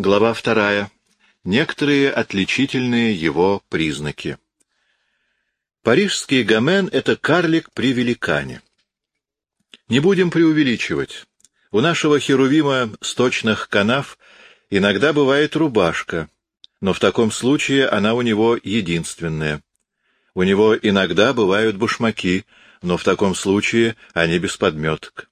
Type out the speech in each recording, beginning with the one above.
Глава вторая. Некоторые отличительные его признаки. Парижский гомен — это карлик при великане. Не будем преувеличивать. У нашего херувима сточных канав иногда бывает рубашка, но в таком случае она у него единственная. У него иногда бывают башмаки, но в таком случае они без подметок.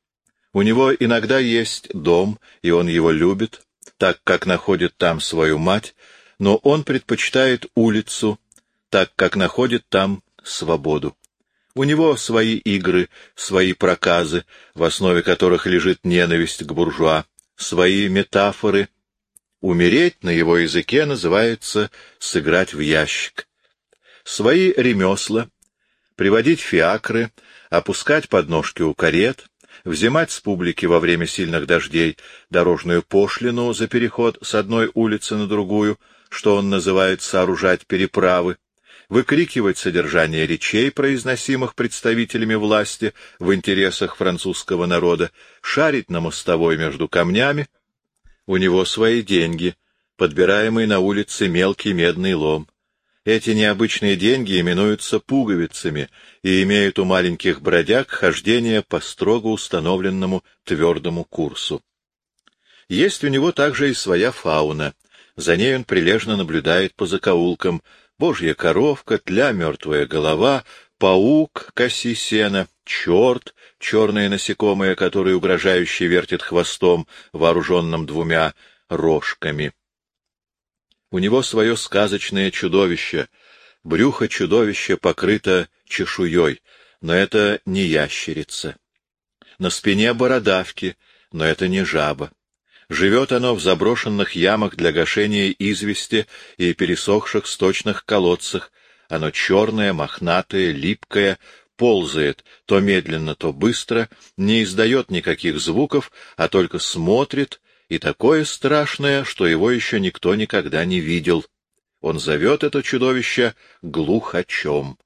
У него иногда есть дом, и он его любит, так как находит там свою мать, но он предпочитает улицу, так как находит там свободу. У него свои игры, свои проказы, в основе которых лежит ненависть к буржуа, свои метафоры. Умереть на его языке называется «сыграть в ящик». Свои ремесла, приводить фиакры, опускать подножки у карет, взимать с публики во время сильных дождей дорожную пошлину за переход с одной улицы на другую, что он называет сооружать переправы, выкрикивать содержание речей, произносимых представителями власти в интересах французского народа, шарить на мостовой между камнями. У него свои деньги, подбираемый на улице мелкий медный лом. Эти необычные деньги именуются пуговицами и имеют у маленьких бродяг хождение по строго установленному твердому курсу. Есть у него также и своя фауна. За ней он прилежно наблюдает по закоулкам. Божья коровка, тля мертвая голова, паук, коси сена, черт, черное насекомое, которое угрожающе вертит хвостом, вооруженным двумя рожками. У него свое сказочное чудовище. Брюхо чудовища покрыто чешуей, но это не ящерица. На спине бородавки, но это не жаба. Живет оно в заброшенных ямах для гашения извести и пересохших сточных колодцах. Оно черное, мохнатое, липкое, ползает то медленно, то быстро, не издает никаких звуков, а только смотрит и такое страшное, что его еще никто никогда не видел. Он зовет это чудовище глухачом.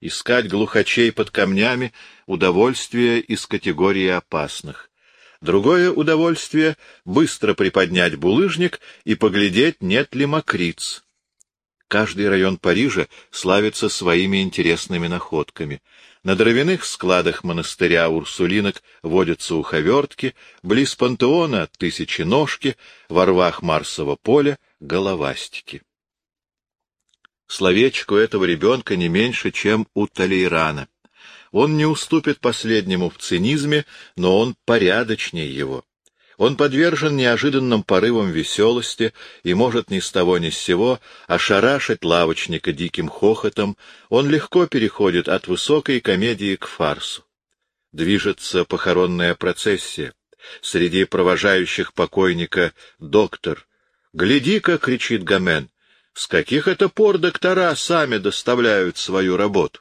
Искать глухачей под камнями — удовольствие из категории опасных. Другое удовольствие — быстро приподнять булыжник и поглядеть, нет ли мокриц. Каждый район Парижа славится своими интересными находками. На дровяных складах монастыря Урсулинок водятся уховертки, близ пантеона — тысяченожки, во рвах Марсового поля — головастики. Словечку этого ребенка не меньше, чем у Талейрана. Он не уступит последнему в цинизме, но он порядочнее его. Он подвержен неожиданным порывам веселости и может ни с того ни с сего ошарашить лавочника диким хохотом, он легко переходит от высокой комедии к фарсу. Движется похоронная процессия. Среди провожающих покойника доктор. «Гляди-ка!» — кричит Гомен. «С каких это пор доктора сами доставляют свою работу?»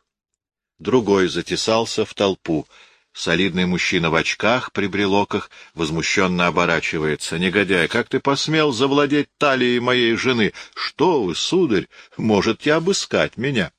Другой затесался в толпу — Солидный мужчина в очках при брелоках возмущенно оборачивается. «Негодяй, как ты посмел завладеть талией моей жены? Что вы, сударь, можете обыскать меня?»